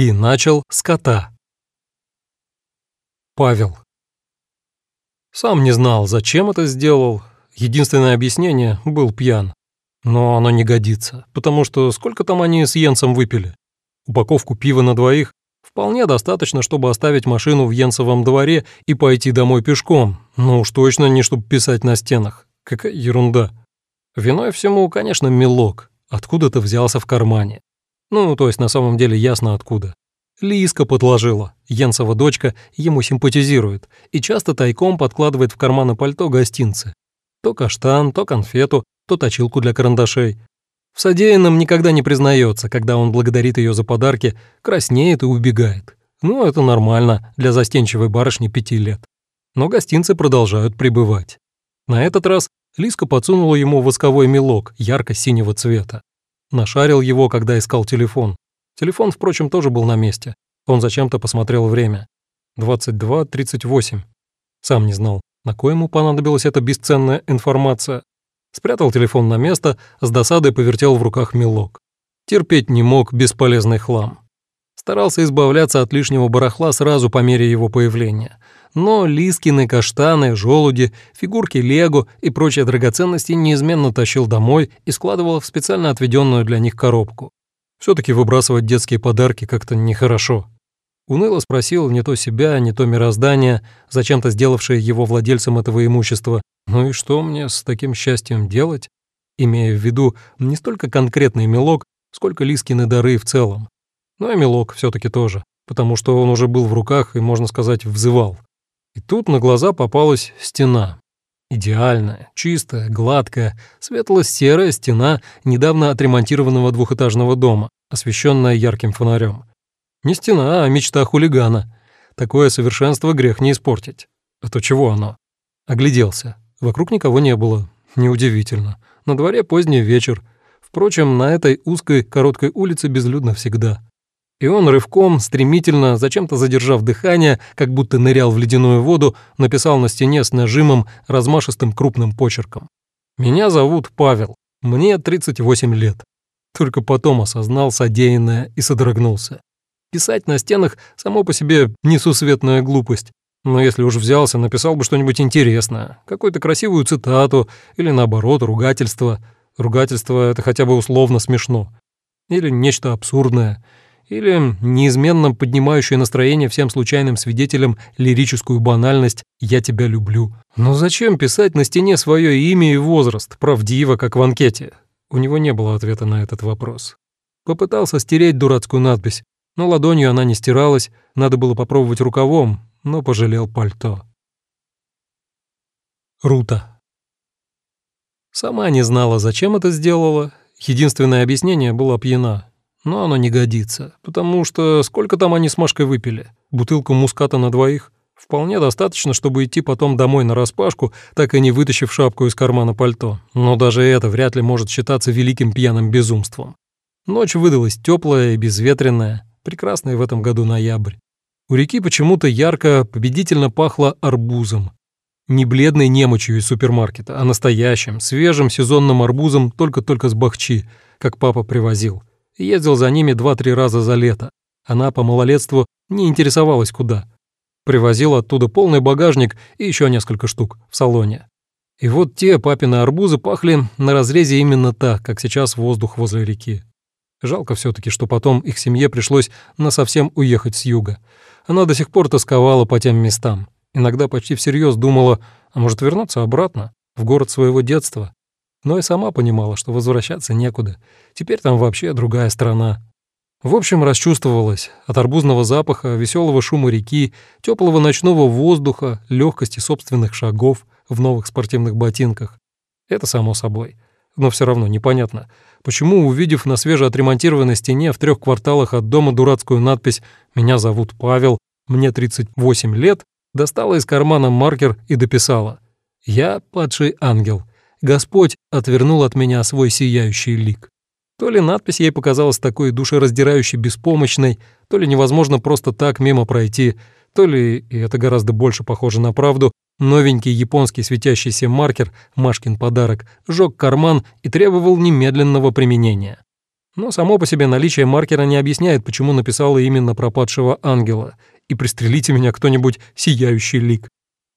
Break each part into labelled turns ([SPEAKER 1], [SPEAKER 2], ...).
[SPEAKER 1] И начал с кота. Павел. Сам не знал, зачем это сделал. Единственное объяснение — был пьян. Но оно не годится, потому что сколько там они с Йенсом выпили? Упаковку пива на двоих вполне достаточно, чтобы оставить машину в Йенсовом дворе и пойти домой пешком. Ну уж точно не чтобы писать на стенах. Какая ерунда. Виной всему, конечно, мелок. Откуда-то взялся в кармане. Ну, то есть на самом деле ясно откуда. Лиска подложила. Йенсова дочка ему симпатизирует и часто тайком подкладывает в карманы пальто гостинцы. То каштан, то конфету, то точилку для карандашей. В содеянном никогда не признается, когда он благодарит ее за подарки, краснеет и убегает. Ну, это нормально для застенчивой барышни пяти лет. Но гостинцы продолжают пребывать. На этот раз Лиска подсунула ему восковой мелок ярко-синего цвета. Нашарил его, когда искал телефон. Телефон, впрочем, тоже был на месте. Он зачем-то посмотрел время. 22.38. Сам не знал, на кое ему понадобилась эта бесценная информация. Спрятал телефон на место, с досадой повертел в руках мелок. Терпеть не мог бесполезный хлам. Старался избавляться от лишнего барахла сразу по мере его появления. Но лискины, каштаны, желуди, фигурки лего и прочие драгоценности неизменно тащил домой и складывал в специально отведенную для них коробку. все таки выбрасывать детские подарки как-то нехорошо. Уныло спросил не то себя, не то мироздание, зачем-то сделавшее его владельцем этого имущества, ну и что мне с таким счастьем делать, имея в виду не столько конкретный мелок, сколько Лискины дары в целом. Ну и мелок все таки тоже, потому что он уже был в руках и, можно сказать, взывал. И тут на глаза попалась стена. Идеальная, чистая, гладкая, светло-серая стена недавно отремонтированного двухэтажного дома, освещенная ярким фонарем. Не стена, а мечта хулигана. Такое совершенство грех не испортить. А то чего оно? Огляделся. Вокруг никого не было. Неудивительно. На дворе поздний вечер. Впрочем, на этой узкой короткой улице безлюдно всегда. И он рывком, стремительно, зачем-то задержав дыхание, как будто нырял в ледяную воду, написал на стене с нажимом, размашистым крупным почерком. «Меня зовут Павел. Мне 38 лет». Только потом осознал содеянное и содрогнулся. Писать на стенах само по себе несусветная глупость. Но если уж взялся, написал бы что-нибудь интересное, какую-то красивую цитату или, наоборот, ругательство. Ругательство — это хотя бы условно смешно. Или нечто абсурдное — или неизменно поднимающая настроение всем случайным свидетелям лирическую банальность «я тебя люблю». Но зачем писать на стене свое имя и возраст, правдиво, как в анкете? У него не было ответа на этот вопрос. Попытался стереть дурацкую надпись, но ладонью она не стиралась, надо было попробовать рукавом, но пожалел пальто. Рута. Сама не знала, зачем это сделала. Единственное объяснение было пьяна. Но оно не годится, потому что сколько там они с Машкой выпили? Бутылку муската на двоих? Вполне достаточно, чтобы идти потом домой на распашку, так и не вытащив шапку из кармана пальто. Но даже это вряд ли может считаться великим пьяным безумством. Ночь выдалась теплая и безветренная, прекрасный в этом году ноябрь. У реки почему-то ярко, победительно пахло арбузом. Не бледной немочью из супермаркета, а настоящим, свежим сезонным арбузом только-только с бахчи, как папа привозил. Ездил за ними два-три раза за лето. Она по малолетству не интересовалась куда. Привозил оттуда полный багажник и еще несколько штук в салоне. И вот те папины арбузы пахли на разрезе именно так, как сейчас воздух возле реки. Жалко все таки что потом их семье пришлось насовсем уехать с юга. Она до сих пор тосковала по тем местам. Иногда почти всерьез думала, а может вернуться обратно, в город своего детства, но и сама понимала, что возвращаться некуда. Теперь там вообще другая страна. В общем, расчувствовалась от арбузного запаха, веселого шума реки, теплого ночного воздуха, легкости собственных шагов в новых спортивных ботинках. Это само собой. Но все равно непонятно, почему, увидев на свежеотремонтированной стене в трех кварталах от дома дурацкую надпись «Меня зовут Павел, мне 38 лет», достала из кармана маркер и дописала «Я падший ангел, Господь отвернул от меня свой сияющий лик. То ли надпись ей показалась такой душераздирающей беспомощной, то ли невозможно просто так мимо пройти, то ли, и это гораздо больше похоже на правду, новенький японский светящийся маркер, Машкин подарок, жёг карман и требовал немедленного применения. Но само по себе наличие маркера не объясняет, почему написала именно пропадшего ангела. И пристрелите меня кто-нибудь сияющий лик.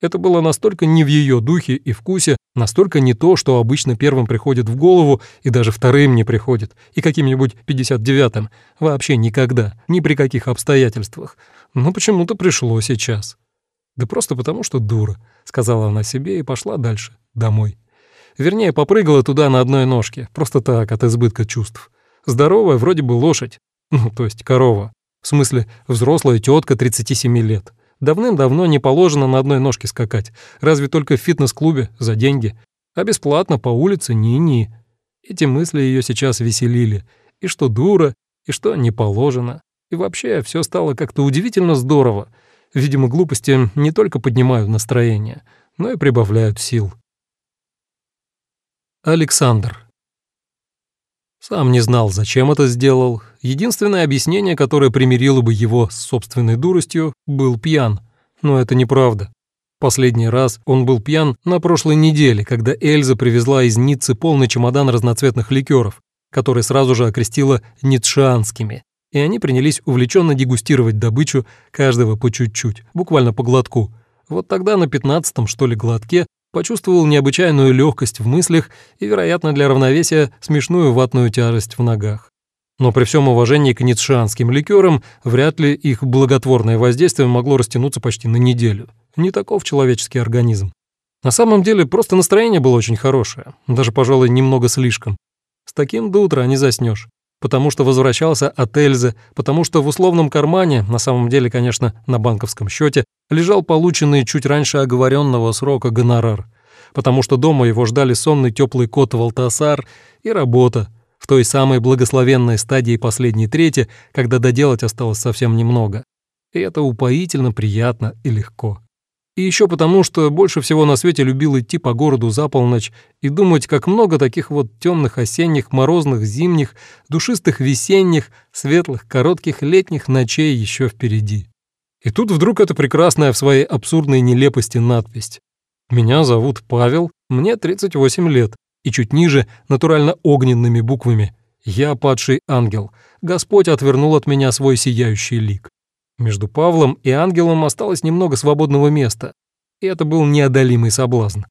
[SPEAKER 1] Это было настолько не в ее духе и вкусе, настолько не то, что обычно первым приходит в голову и даже вторым не приходит, и каким-нибудь 59-м. Вообще никогда, ни при каких обстоятельствах. Но почему-то пришло сейчас. «Да просто потому, что дура», — сказала она себе и пошла дальше, домой. Вернее, попрыгала туда на одной ножке, просто так, от избытка чувств. Здоровая вроде бы лошадь, ну, то есть корова. В смысле, взрослая тетка 37 лет. Давным-давно не положено на одной ножке скакать, разве только в фитнес-клубе за деньги. А бесплатно по улице ни-ни. Эти мысли ее сейчас веселили. И что дура, и что не положено. И вообще все стало как-то удивительно здорово. Видимо, глупости не только поднимают настроение, но и прибавляют сил. Александр. Сам не знал, зачем это сделал. Единственное объяснение, которое примирило бы его с собственной дуростью, был пьян. Но это неправда. Последний раз он был пьян на прошлой неделе, когда Эльза привезла из Ниццы полный чемодан разноцветных ликеров, который сразу же окрестила ницшанскими, и они принялись увлеченно дегустировать добычу, каждого по чуть-чуть, буквально по глотку. Вот тогда на пятнадцатом, что ли, глотке почувствовал необычайную легкость в мыслях и, вероятно, для равновесия смешную ватную тяжесть в ногах. Но при всем уважении к ницшанским ликерам, вряд ли их благотворное воздействие могло растянуться почти на неделю. Не таков человеческий организм. На самом деле, просто настроение было очень хорошее, даже, пожалуй, немного слишком. С таким до утра не заснешь потому что возвращался от Эльзы, потому что в условном кармане, на самом деле, конечно, на банковском счете, лежал полученный чуть раньше оговоренного срока гонорар, потому что дома его ждали сонный теплый кот Валтасар и работа, в той самой благословенной стадии последней трети, когда доделать осталось совсем немного. И это упоительно приятно и легко. И еще потому, что больше всего на свете любил идти по городу за полночь и думать, как много таких вот темных осенних, морозных, зимних, душистых весенних, светлых, коротких летних ночей еще впереди. И тут вдруг эта прекрасная в своей абсурдной нелепости надпись. «Меня зовут Павел, мне 38 лет», и чуть ниже, натурально огненными буквами «Я падший ангел, Господь отвернул от меня свой сияющий лик». Между Павлом и ангелом осталось немного свободного места, и это был неодолимый соблазн.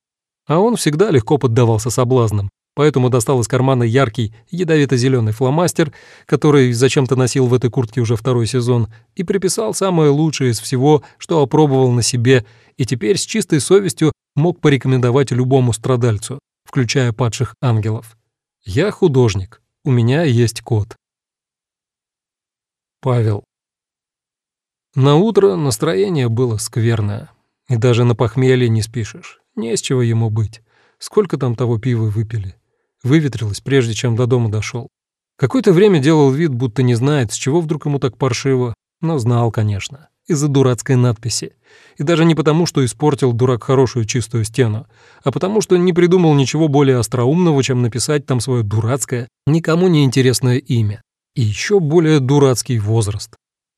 [SPEAKER 1] А он всегда легко поддавался соблазнам, поэтому достал из кармана яркий ядовито-зеленый фломастер, который зачем-то носил в этой куртке уже второй сезон, и приписал самое лучшее из всего, что опробовал на себе, и теперь с чистой совестью мог порекомендовать любому страдальцу, включая падших ангелов. «Я художник, у меня есть кот». Павел. На утро настроение было скверное. И даже на похмелье не спишешь. Не с чего ему быть. Сколько там того пива выпили? Выветрилось, прежде чем до дома дошел. Какое-то время делал вид, будто не знает, с чего вдруг ему так паршиво. Но знал, конечно. Из-за дурацкой надписи. И даже не потому, что испортил дурак хорошую чистую стену, а потому, что не придумал ничего более остроумного, чем написать там свое дурацкое, никому не интересное имя. И еще более дурацкий возраст.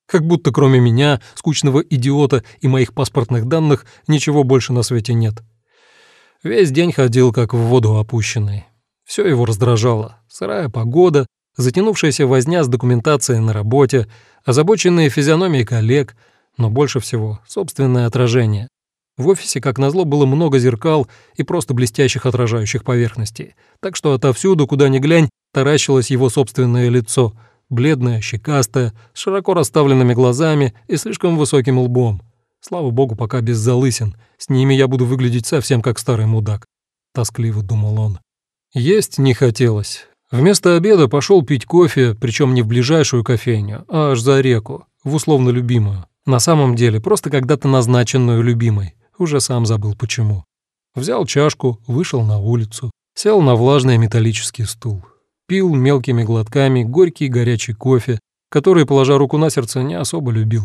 [SPEAKER 1] Как будто кроме меня, скучного идиота и моих паспортных данных, ничего больше на свете нет. Весь день ходил как в воду опущенный. Все его раздражало. Сырая погода, затянувшаяся возня с документацией на работе, озабоченные физиономии коллег, но больше всего собственное отражение. В офисе, как назло, было много зеркал и просто блестящих отражающих поверхностей, так что отовсюду, куда ни глянь, таращилось его собственное лицо — бледная, щекастая, с широко расставленными глазами и слишком высоким лбом. Слава богу, пока без залысин. С ними я буду выглядеть совсем как старый мудак. Тоскливо думал он. Есть не хотелось. Вместо обеда пошел пить кофе, причем не в ближайшую кофейню, а аж за реку, в условно любимую. На самом деле, просто когда-то назначенную любимой. Уже сам забыл почему. Взял чашку, вышел на улицу, сел на влажный металлический стул пил мелкими глотками горький горячий кофе, который, положа руку на сердце, не особо любил.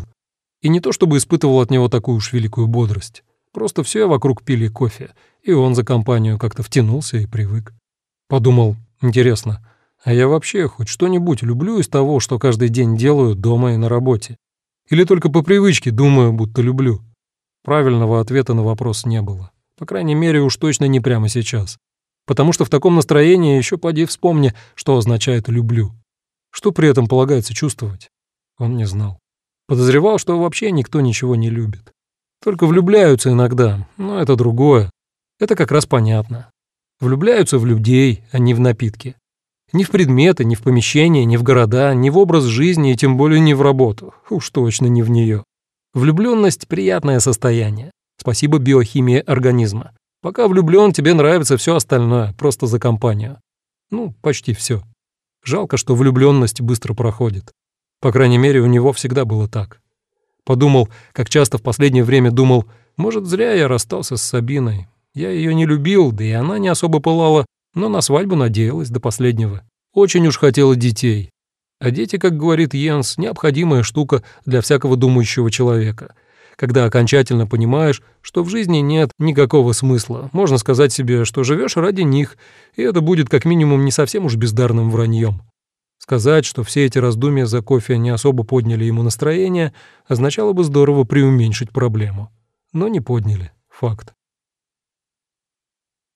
[SPEAKER 1] И не то чтобы испытывал от него такую уж великую бодрость. Просто все вокруг пили кофе, и он за компанию как-то втянулся и привык. Подумал, интересно, а я вообще хоть что-нибудь люблю из того, что каждый день делаю дома и на работе? Или только по привычке думаю, будто люблю? Правильного ответа на вопрос не было. По крайней мере, уж точно не прямо сейчас потому что в таком настроении еще поди вспомни, что означает «люблю». Что при этом полагается чувствовать? Он не знал. Подозревал, что вообще никто ничего не любит. Только влюбляются иногда, но это другое. Это как раз понятно. Влюбляются в людей, а не в напитки. Ни в предметы, ни в помещения, ни в города, ни в образ жизни и тем более не в работу. Уж точно не в нее. Влюбленность – приятное состояние. Спасибо биохимии организма. Пока влюблен, тебе нравится все остальное, просто за компанию. Ну, почти все. Жалко, что влюбленность быстро проходит. По крайней мере, у него всегда было так. Подумал, как часто в последнее время думал, может, зря я расстался с Сабиной. Я ее не любил, да и она не особо пылала, но на свадьбу надеялась до последнего. Очень уж хотела детей. А дети, как говорит Йенс, необходимая штука для всякого думающего человека. Когда окончательно понимаешь, что в жизни нет никакого смысла, можно сказать себе, что живешь ради них, и это будет как минимум не совсем уж бездарным враньем. Сказать, что все эти раздумья за кофе не особо подняли ему настроение, означало бы здорово преуменьшить проблему. Но не подняли. Факт.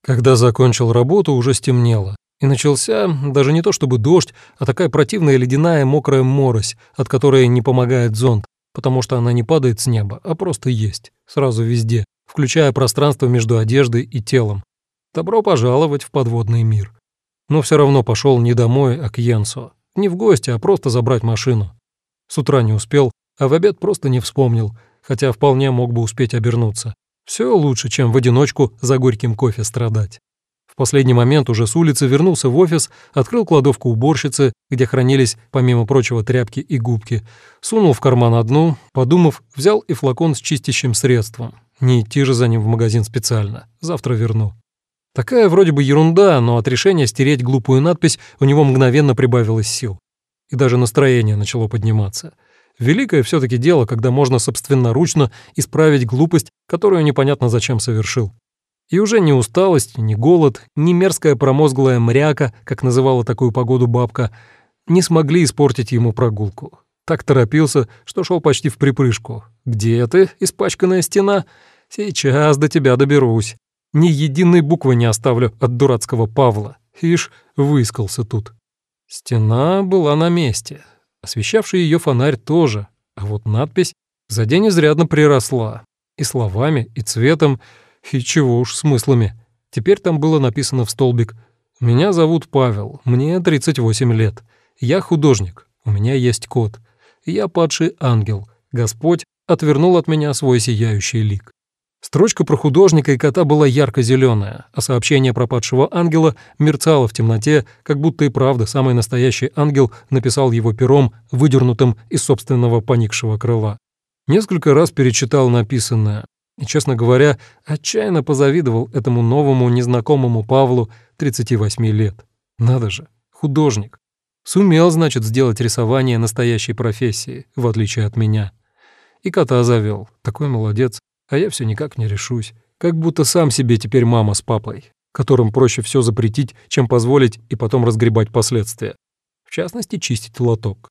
[SPEAKER 1] Когда закончил работу, уже стемнело. И начался даже не то чтобы дождь, а такая противная ледяная мокрая морось, от которой не помогает зонт, потому что она не падает с неба, а просто есть, сразу везде, включая пространство между одеждой и телом. Добро пожаловать в подводный мир. Но все равно пошел не домой, а к Йенсу. Не в гости, а просто забрать машину. С утра не успел, а в обед просто не вспомнил, хотя вполне мог бы успеть обернуться. Все лучше, чем в одиночку за горьким кофе страдать. В последний момент уже с улицы вернулся в офис, открыл кладовку уборщицы, где хранились, помимо прочего, тряпки и губки, сунул в карман одну, подумав, взял и флакон с чистящим средством. Не идти же за ним в магазин специально. Завтра верну. Такая вроде бы ерунда, но от решения стереть глупую надпись у него мгновенно прибавилось сил. И даже настроение начало подниматься. Великое все таки дело, когда можно собственноручно исправить глупость, которую непонятно зачем совершил. И уже ни усталость, ни голод, ни мерзкая промозглая мряка, как называла такую погоду бабка, не смогли испортить ему прогулку. Так торопился, что шел почти в припрыжку. «Где ты, испачканная стена? Сейчас до тебя доберусь. Ни единой буквы не оставлю от дурацкого Павла. Ишь, выискался тут». Стена была на месте, Освещавший ее фонарь тоже, а вот надпись за день изрядно приросла. И словами, и цветом, и чего уж смыслами. Теперь там было написано в столбик «Меня зовут Павел, мне 38 лет. Я художник, у меня есть кот. Я падший ангел. Господь отвернул от меня свой сияющий лик». Строчка про художника и кота была ярко-зеленая, а сообщение про падшего ангела мерцало в темноте, как будто и правда самый настоящий ангел написал его пером, выдернутым из собственного поникшего крыла. Несколько раз перечитал написанное, и, честно говоря, отчаянно позавидовал этому новому незнакомому Павлу 38 лет. Надо же, художник. Сумел, значит, сделать рисование настоящей профессии, в отличие от меня. И кота завел. Такой молодец. А я все никак не решусь. Как будто сам себе теперь мама с папой, которым проще все запретить, чем позволить и потом разгребать последствия. В частности, чистить лоток.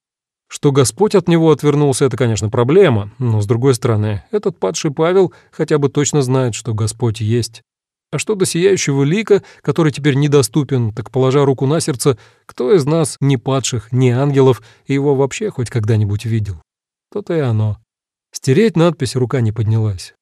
[SPEAKER 1] Что Господь от него отвернулся, это, конечно, проблема, но, с другой стороны, этот падший Павел хотя бы точно знает, что Господь есть. А что до сияющего лика, который теперь недоступен, так, положа руку на сердце, кто из нас, ни падших, ни ангелов, его вообще хоть когда-нибудь видел? То-то и оно. Стереть надпись рука не поднялась.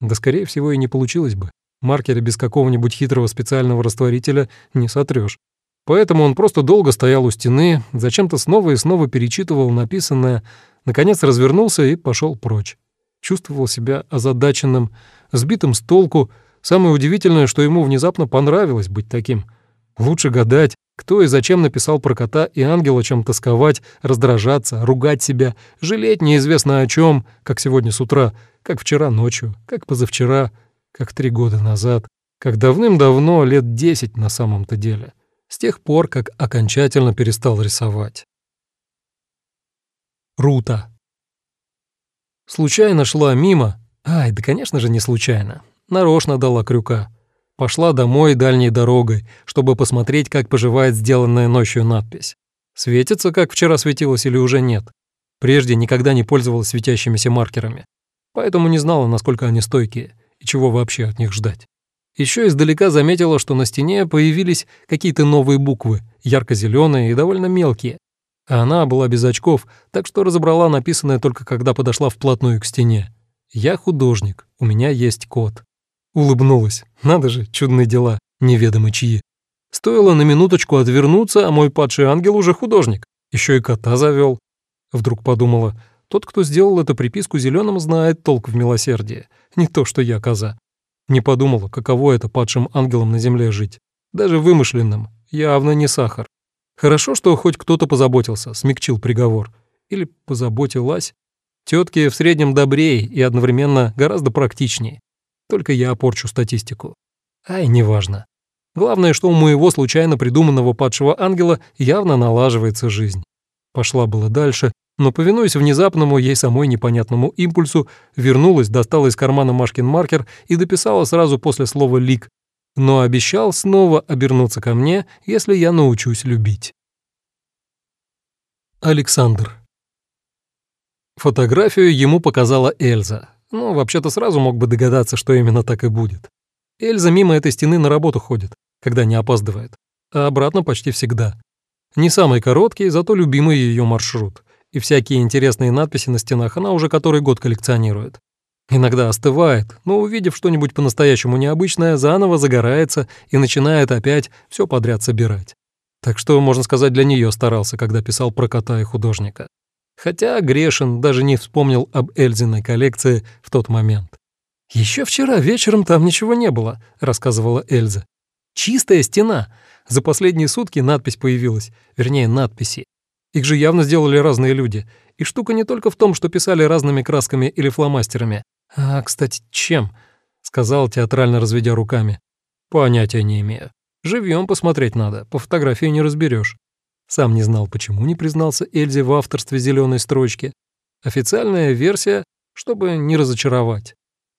[SPEAKER 1] Да, скорее всего, и не получилось бы. Маркеры без какого-нибудь хитрого специального растворителя не сотрешь. Поэтому он просто долго стоял у стены, зачем-то снова и снова перечитывал написанное, наконец развернулся и пошел прочь. Чувствовал себя озадаченным, сбитым с толку. Самое удивительное, что ему внезапно понравилось быть таким. Лучше гадать, кто и зачем написал про кота и ангела, чем тосковать, раздражаться, ругать себя, жалеть неизвестно о чем, как сегодня с утра, как вчера ночью, как позавчера, как три года назад, как давным-давно, лет десять на самом-то деле, с тех пор, как окончательно перестал рисовать. Рута. Случайно шла мимо. Ай, да, конечно же, не случайно. Нарочно дала крюка. Пошла домой дальней дорогой, чтобы посмотреть, как поживает сделанная ночью надпись. Светится, как вчера светилась или уже нет. Прежде никогда не пользовалась светящимися маркерами, поэтому не знала, насколько они стойкие и чего вообще от них ждать. Еще издалека заметила, что на стене появились какие-то новые буквы, ярко-зеленые и довольно мелкие. А она была без очков, так что разобрала написанное только когда подошла вплотную к стене. «Я художник, у меня есть кот». Улыбнулась. Надо же, чудные дела, неведомо чьи. Стоило на минуточку отвернуться, а мой падший ангел уже художник. Еще и кота завел. Вдруг подумала, тот, кто сделал эту приписку зеленым, знает толк в милосердии. Не то, что я коза. Не подумала, каково это падшим ангелом на земле жить. Даже вымышленным. Явно не сахар. Хорошо, что хоть кто-то позаботился, смягчил приговор. Или позаботилась. Тетки в среднем добрее и одновременно гораздо практичнее. Только я опорчу статистику. Ай, неважно. Главное, что у моего случайно придуманного падшего ангела явно налаживается жизнь. Пошла было дальше, но, повинуясь внезапному, ей самой непонятному импульсу, вернулась, достала из кармана Машкин маркер и дописала сразу после слова «лик», но обещал снова обернуться ко мне, если я научусь любить. Александр. Фотографию ему показала Эльза. Ну, вообще-то сразу мог бы догадаться, что именно так и будет. Эльза мимо этой стены на работу ходит, когда не опаздывает, а обратно почти всегда. Не самый короткий, зато любимый ее маршрут. И всякие интересные надписи на стенах она уже который год коллекционирует. Иногда остывает, но увидев что-нибудь по-настоящему необычное, заново загорается и начинает опять все подряд собирать. Так что, можно сказать, для нее старался, когда писал про кота и художника. Хотя Грешин даже не вспомнил об Эльзиной коллекции в тот момент. Еще вчера вечером там ничего не было», — рассказывала Эльза. «Чистая стена. За последние сутки надпись появилась. Вернее, надписи. Их же явно сделали разные люди. И штука не только в том, что писали разными красками или фломастерами. А, кстати, чем?» — сказал, театрально разведя руками. «Понятия не имею. Живьем посмотреть надо, по фотографии не разберешь. Сам не знал, почему не признался Эльзе в авторстве зеленой строчки. Официальная версия, чтобы не разочаровать.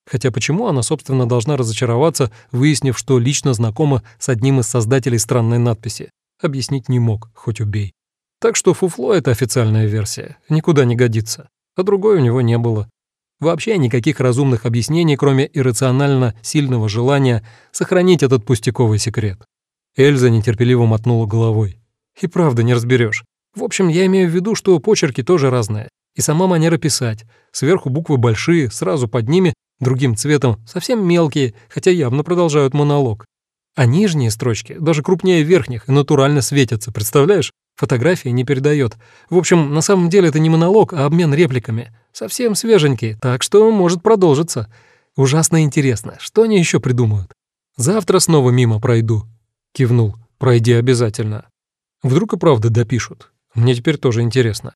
[SPEAKER 1] Хотя почему она, собственно, должна разочароваться, выяснив, что лично знакома с одним из создателей странной надписи? Объяснить не мог, хоть убей. Так что фуфло — это официальная версия, никуда не годится. А другой у него не было. Вообще никаких разумных объяснений, кроме иррационально сильного желания сохранить этот пустяковый секрет. Эльза нетерпеливо мотнула головой. И правда не разберешь. В общем, я имею в виду, что почерки тоже разные. И сама манера писать. Сверху буквы большие, сразу под ними другим цветом, совсем мелкие, хотя явно продолжают монолог. А нижние строчки, даже крупнее верхних, и натурально светятся, представляешь? Фотография не передает. В общем, на самом деле это не монолог, а обмен репликами. Совсем свеженький, так что может продолжиться. Ужасно интересно, что они еще придумают? Завтра снова мимо пройду. Кивнул. Пройди обязательно. Вдруг и правда допишут. Мне теперь тоже интересно.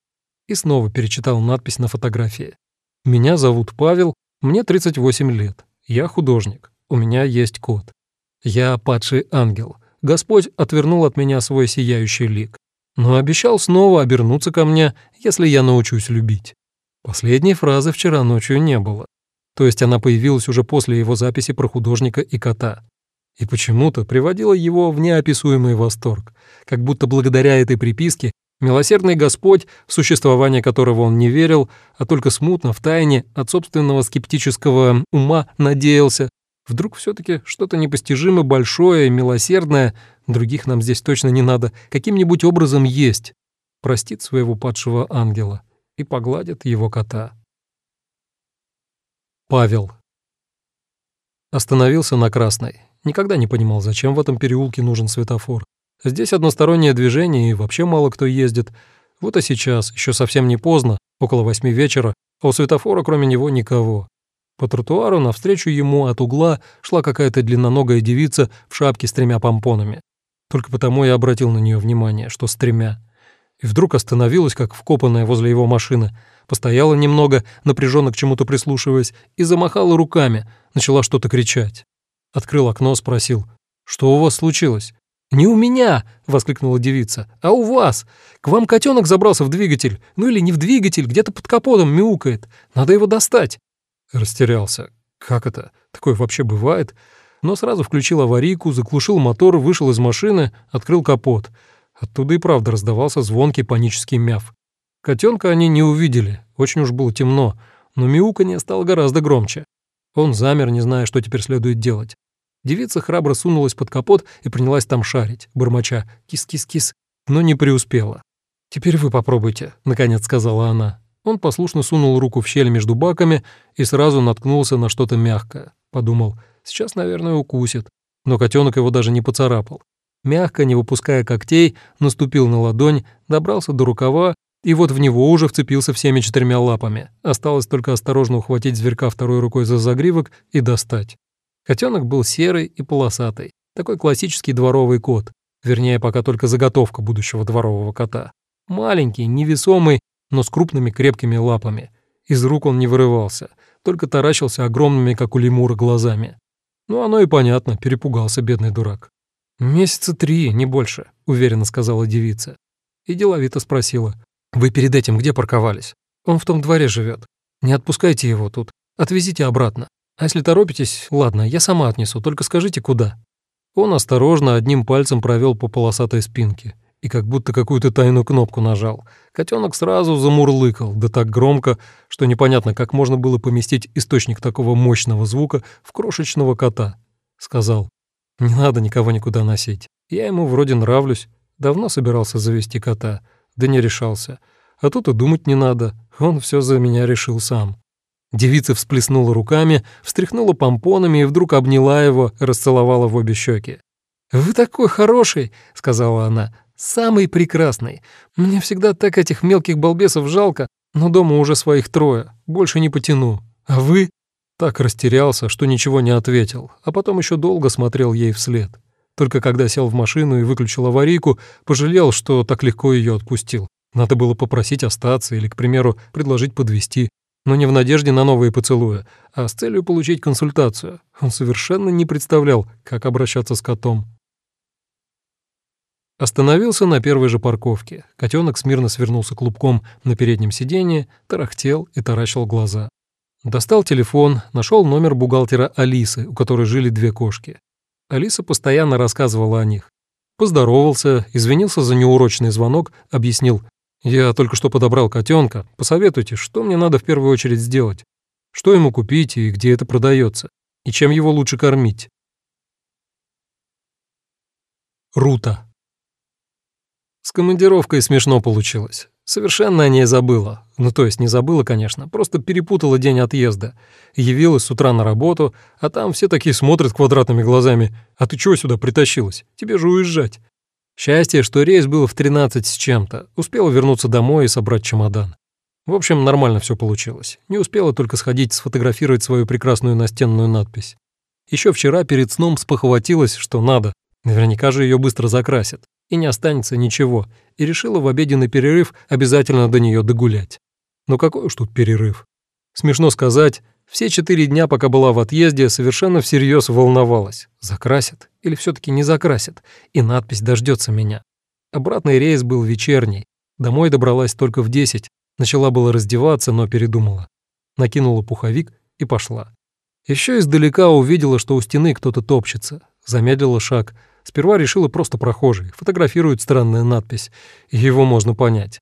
[SPEAKER 1] И снова перечитал надпись на фотографии. Меня зовут Павел, мне 38 лет. Я художник. У меня есть кот. Я падший ангел. Господь отвернул от меня свой сияющий лик. Но обещал снова обернуться ко мне, если я научусь любить. Последней фразы вчера ночью не было. То есть она появилась уже после его записи про художника и кота. И почему-то приводила его в неописуемый восторг, как будто благодаря этой приписке Милосердный Господь, в существование которого он не верил, а только смутно, в тайне, от собственного скептического ума надеялся, вдруг все таки что-то непостижимо большое, милосердное, других нам здесь точно не надо, каким-нибудь образом есть, простит своего падшего ангела и погладит его кота. Павел. Остановился на красной. Никогда не понимал, зачем в этом переулке нужен светофор. Здесь одностороннее движение и вообще мало кто ездит. Вот и сейчас, еще совсем не поздно, около восьми вечера, а у светофора кроме него никого. По тротуару навстречу ему от угла шла какая-то длинноногая девица в шапке с тремя помпонами. Только потому я обратил на нее внимание, что с тремя. И вдруг остановилась, как вкопанная возле его машины, постояла немного, напряженно к чему-то прислушиваясь, и замахала руками, начала что-то кричать. Открыл окно, спросил, «Что у вас случилось?» «Не у меня!» — воскликнула девица. «А у вас! К вам котенок забрался в двигатель. Ну или не в двигатель, где-то под капотом мяукает. Надо его достать!» Растерялся. «Как это? Такое вообще бывает?» Но сразу включил аварийку, заглушил мотор, вышел из машины, открыл капот. Оттуда и правда раздавался звонкий панический мяв. Котенка они не увидели, очень уж было темно, но мяуканье стало гораздо громче. Он замер, не зная, что теперь следует делать. Девица храбро сунулась под капот и принялась там шарить, бормоча «кис-кис-кис», но не преуспела. «Теперь вы попробуйте», — наконец сказала она. Он послушно сунул руку в щель между баками и сразу наткнулся на что-то мягкое. Подумал, сейчас, наверное, укусит. Но котенок его даже не поцарапал. Мягко, не выпуская когтей, наступил на ладонь, добрался до рукава, и вот в него уже вцепился всеми четырьмя лапами. Осталось только осторожно ухватить зверька второй рукой за загривок и достать. Котенок был серый и полосатый. Такой классический дворовый кот. Вернее, пока только заготовка будущего дворового кота. Маленький, невесомый, но с крупными крепкими лапами. Из рук он не вырывался, только таращился огромными, как у лемура, глазами. Ну, оно и понятно, перепугался бедный дурак. «Месяца три, не больше», — уверенно сказала девица. И деловито спросила. «Вы перед этим где парковались? Он в том дворе живет. Не отпускайте его тут. Отвезите обратно. А если торопитесь, ладно, я сама отнесу, только скажите, куда». Он осторожно одним пальцем провел по полосатой спинке и как будто какую-то тайную кнопку нажал. Котенок сразу замурлыкал, да так громко, что непонятно, как можно было поместить источник такого мощного звука в крошечного кота. Сказал, «Не надо никого никуда носить. Я ему вроде нравлюсь. Давно собирался завести кота, да не решался. А тут и думать не надо, он все за меня решил сам». Девица всплеснула руками, встряхнула помпонами и вдруг обняла его, расцеловала в обе щеки. «Вы такой хороший», — сказала она, Самый прекрасный. Мне всегда так этих мелких балбесов жалко, но дома уже своих трое, больше не потяну. А вы?» Так растерялся, что ничего не ответил, а потом еще долго смотрел ей вслед. Только когда сел в машину и выключил аварийку, пожалел, что так легко ее отпустил. Надо было попросить остаться или, к примеру, предложить подвести, но не в надежде на новые поцелуи, а с целью получить консультацию. Он совершенно не представлял, как обращаться с котом. Остановился на первой же парковке. Котенок смирно свернулся клубком на переднем сиденье, тарахтел и таращил глаза. Достал телефон, нашел номер бухгалтера Алисы, у которой жили две кошки. Алиса постоянно рассказывала о них. Поздоровался, извинился за неурочный звонок, объяснил. «Я только что подобрал котенка. Посоветуйте, что мне надо в первую очередь сделать? Что ему купить и где это продается? И чем его лучше кормить?» Рута. С командировкой смешно получилось. Совершенно о ней забыла. Ну, то есть не забыла, конечно, просто перепутала день отъезда. Явилась с утра на работу, а там все такие смотрят квадратными глазами. «А ты чего сюда притащилась? Тебе же уезжать». Счастье, что рейс был в 13 с чем-то. Успела вернуться домой и собрать чемодан. В общем, нормально все получилось. Не успела только сходить сфотографировать свою прекрасную настенную надпись. Еще вчера перед сном спохватилась, что надо. Наверняка же ее быстро закрасят и не останется ничего, и решила в обеденный перерыв обязательно до нее догулять. Но какой уж тут перерыв? Смешно сказать, все четыре дня, пока была в отъезде, совершенно всерьез волновалась. Закрасят или все таки не закрасят, и надпись дождется меня. Обратный рейс был вечерний. Домой добралась только в десять. Начала было раздеваться, но передумала. Накинула пуховик и пошла. Еще издалека увидела, что у стены кто-то топчется. Замедлила шаг — Сперва решила просто прохожий, фотографирует странная надпись, и его можно понять.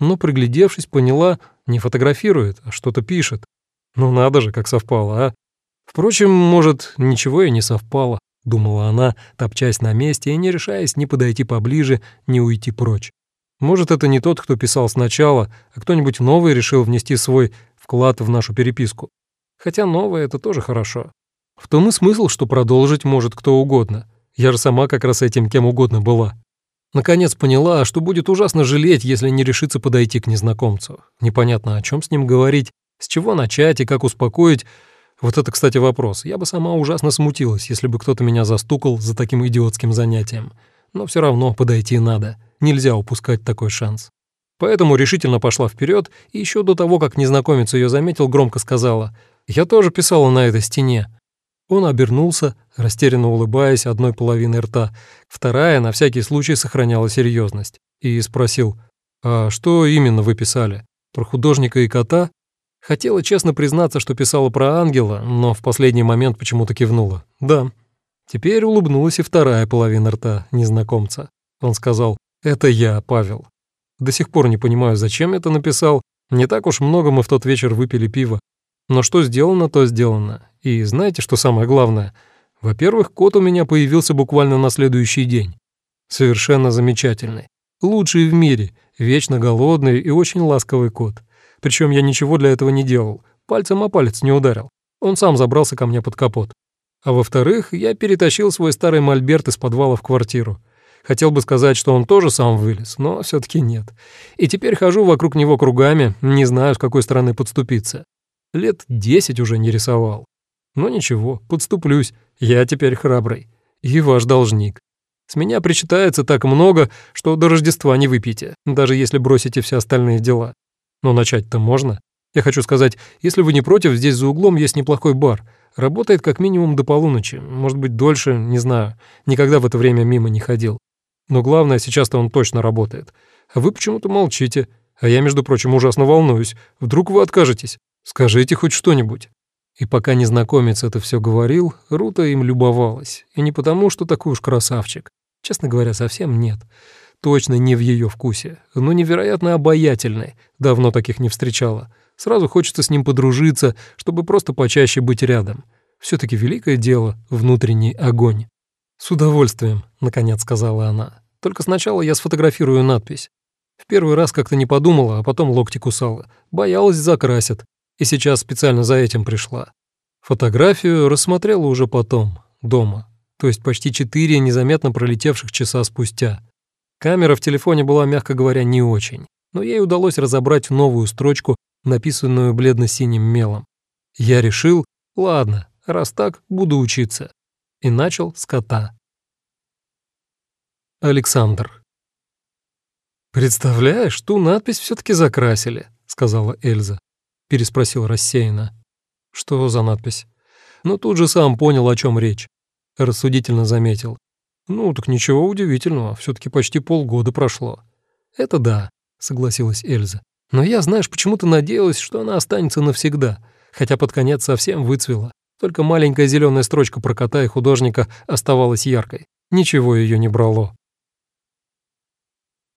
[SPEAKER 1] Но, приглядевшись, поняла, не фотографирует, а что-то пишет. Ну надо же, как совпало, а? Впрочем, может, ничего и не совпало, думала она, топчась на месте и не решаясь ни подойти поближе, ни уйти прочь. Может, это не тот, кто писал сначала, а кто-нибудь новый решил внести свой вклад в нашу переписку. Хотя новое — это тоже хорошо. В том и смысл, что продолжить может кто угодно — я же сама как раз этим кем угодно была. Наконец поняла, что будет ужасно жалеть, если не решится подойти к незнакомцу. Непонятно, о чем с ним говорить, с чего начать и как успокоить. Вот это, кстати, вопрос. Я бы сама ужасно смутилась, если бы кто-то меня застукал за таким идиотским занятием. Но все равно подойти надо. Нельзя упускать такой шанс. Поэтому решительно пошла вперед и еще до того, как незнакомец ее заметил, громко сказала «Я тоже писала на этой стене». Он обернулся, растерянно улыбаясь одной половиной рта, вторая на всякий случай сохраняла серьезность, и спросил, «А что именно вы писали? Про художника и кота?» Хотела честно признаться, что писала про ангела, но в последний момент почему-то кивнула. «Да». Теперь улыбнулась и вторая половина рта незнакомца. Он сказал, «Это я, Павел». До сих пор не понимаю, зачем это написал. Не так уж много мы в тот вечер выпили пиво. Но что сделано, то сделано. И знаете, что самое главное? Во-первых, кот у меня появился буквально на следующий день. Совершенно замечательный. Лучший в мире. Вечно голодный и очень ласковый кот. Причем я ничего для этого не делал, пальцем о палец не ударил. Он сам забрался ко мне под капот. А во-вторых, я перетащил свой старый мольберт из подвала в квартиру. Хотел бы сказать, что он тоже сам вылез, но все таки нет. И теперь хожу вокруг него кругами, не знаю, с какой стороны подступиться. Лет десять уже не рисовал. Но ничего, подступлюсь, я теперь храбрый. И ваш должник. С меня причитается так много, что до Рождества не выпьете, даже если бросите все остальные дела. Но начать-то можно. Я хочу сказать, если вы не против, здесь за углом есть неплохой бар. Работает как минимум до полуночи, может быть, дольше, не знаю. Никогда в это время мимо не ходил. Но главное, сейчас-то он точно работает. А вы почему-то молчите. А я, между прочим, ужасно волнуюсь. Вдруг вы откажетесь? Скажите хоть что-нибудь». И пока незнакомец это все говорил, Рута им любовалась. И не потому, что такой уж красавчик. Честно говоря, совсем нет. Точно не в ее вкусе. Но невероятно обаятельный. Давно таких не встречала. Сразу хочется с ним подружиться, чтобы просто почаще быть рядом. все таки великое дело — внутренний огонь. «С удовольствием», — наконец сказала она. «Только сначала я сфотографирую надпись. В первый раз как-то не подумала, а потом локти кусала. Боялась, закрасят. И сейчас специально за этим пришла. Фотографию рассмотрела уже потом, дома. То есть почти четыре незаметно пролетевших часа спустя. Камера в телефоне была, мягко говоря, не очень. Но ей удалось разобрать новую строчку, написанную бледно-синим мелом. Я решил, ладно, раз так, буду учиться и начал с кота. Александр. «Представляешь, ту надпись все таки закрасили», — сказала Эльза. Переспросил рассеянно. «Что за надпись?» Но тут же сам понял, о чем речь. Рассудительно заметил. «Ну, так ничего удивительного, все таки почти полгода прошло». «Это да», — согласилась Эльза. «Но я, знаешь, почему-то надеялась, что она останется навсегда, хотя под конец совсем выцвела. Только маленькая зеленая строчка про кота и художника оставалась яркой. Ничего ее не брало.